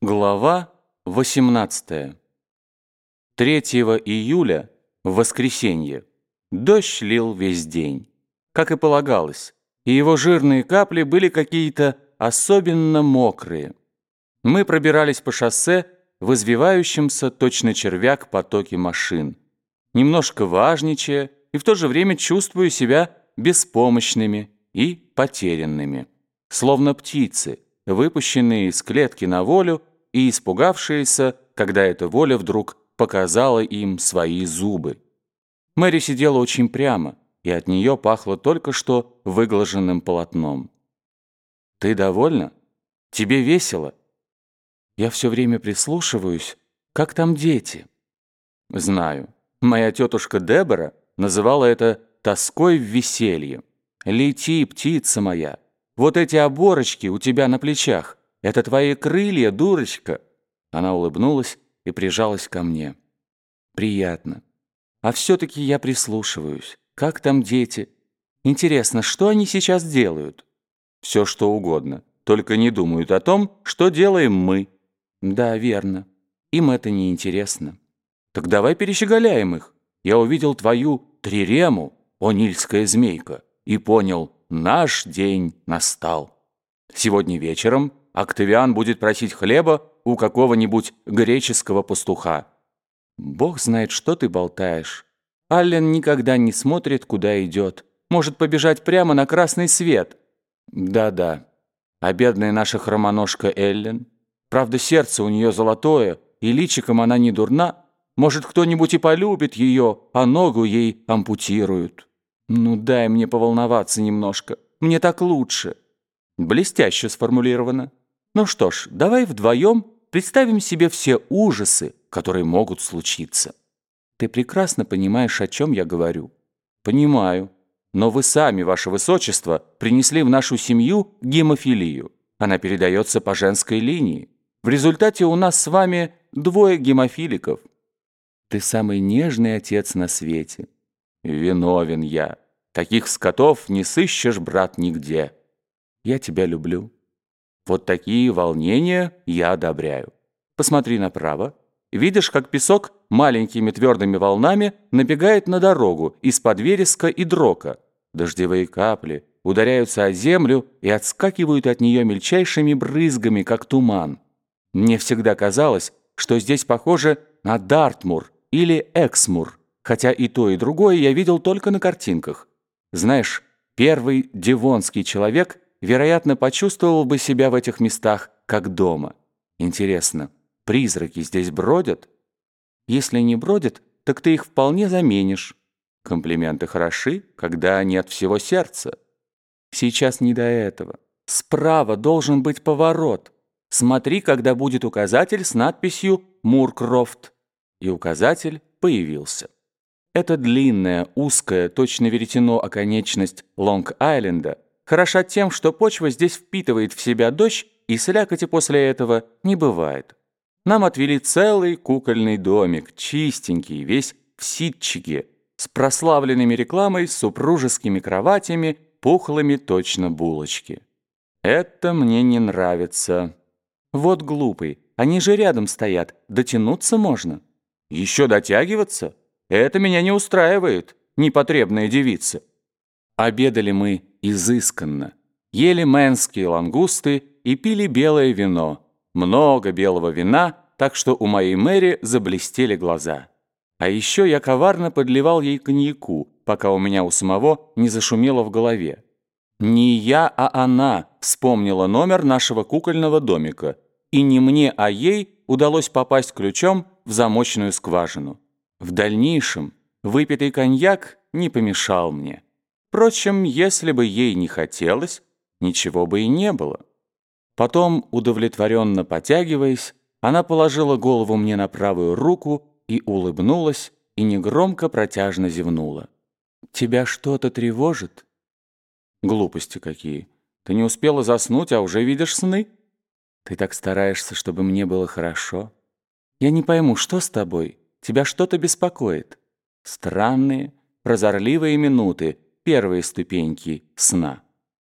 Глава 18 3 июля, в воскресенье, дождь лил весь день, как и полагалось, и его жирные капли были какие-то особенно мокрые. Мы пробирались по шоссе в извивающемся точно червяк потоке машин, немножко важничая и в то же время чувствуя себя беспомощными и потерянными, словно птицы, выпущенные из клетки на волю и испугавшиеся, когда эта воля вдруг показала им свои зубы. Мэри сидела очень прямо, и от нее пахло только что выглаженным полотном. «Ты довольна? Тебе весело?» «Я все время прислушиваюсь. Как там дети?» «Знаю. Моя тетушка Дебора называла это тоской в веселье. Лети, птица моя. Вот эти оборочки у тебя на плечах. Это твои крылья, дурочка!» Она улыбнулась и прижалась ко мне. «Приятно. А все-таки я прислушиваюсь. Как там дети? Интересно, что они сейчас делают?» «Все, что угодно. Только не думают о том, что делаем мы». «Да, верно. Им это не интересно. Так давай перещеголяем их. Я увидел твою трирему, о нильская змейка, и понял, наш день настал. Сегодня вечером Октавиан будет просить хлеба у какого-нибудь греческого пастуха. Бог знает, что ты болтаешь. Аллен никогда не смотрит, куда идет. Может побежать прямо на красный свет. Да-да. А бедная наша хромоножка Эллен. Правда, сердце у нее золотое, и личиком она не дурна. Может, кто-нибудь и полюбит ее, а ногу ей ампутируют. Ну, дай мне поволноваться немножко. Мне так лучше. Блестяще сформулировано. Ну что ж, давай вдвоем представим себе все ужасы, которые могут случиться. Ты прекрасно понимаешь, о чем я говорю. Понимаю. Но вы сами, ваше высочество, принесли в нашу семью гемофилию. Она передается по женской линии. В результате у нас с вами двое гемофиликов. Ты самый нежный отец на свете. Виновен я. Таких скотов не сыщешь, брат, нигде. Я тебя люблю. Вот такие волнения я одобряю. Посмотри направо. Видишь, как песок маленькими твердыми волнами набегает на дорогу из-под вереска и дрока. Дождевые капли ударяются о землю и отскакивают от нее мельчайшими брызгами, как туман. Мне всегда казалось, что здесь похоже на Дартмур или Эксмур, хотя и то, и другое я видел только на картинках. Знаешь, первый девонский человек – вероятно, почувствовал бы себя в этих местах как дома. Интересно, призраки здесь бродят? Если не бродят, так ты их вполне заменишь. Комплименты хороши, когда они от всего сердца. Сейчас не до этого. Справа должен быть поворот. Смотри, когда будет указатель с надписью «Муркрофт». И указатель появился. Это длинная, узкая, точно веретено оконечность Лонг-Айленда – хороша тем, что почва здесь впитывает в себя дождь, и слякоти после этого не бывает. Нам отвели целый кукольный домик, чистенький, весь в ситчике, с прославленными рекламой, супружескими кроватями, пухлыми точно булочки. Это мне не нравится. Вот глупый, они же рядом стоят, дотянуться можно. Еще дотягиваться? Это меня не устраивает, непотребная девица. Обедали мы изысканно. Ели мэнские лангусты и пили белое вино. Много белого вина, так что у моей Мэри заблестели глаза. А еще я коварно подливал ей коньяку, пока у меня у самого не зашумело в голове. Не я, а она вспомнила номер нашего кукольного домика. И не мне, а ей удалось попасть ключом в замочную скважину. В дальнейшем выпитый коньяк не помешал мне. Впрочем, если бы ей не хотелось, ничего бы и не было. Потом, удовлетворенно потягиваясь, она положила голову мне на правую руку и улыбнулась, и негромко протяжно зевнула. «Тебя что-то тревожит?» «Глупости какие. Ты не успела заснуть, а уже видишь сны?» «Ты так стараешься, чтобы мне было хорошо. Я не пойму, что с тобой? Тебя что-то беспокоит?» «Странные, прозорливые минуты», первые ступеньки сна.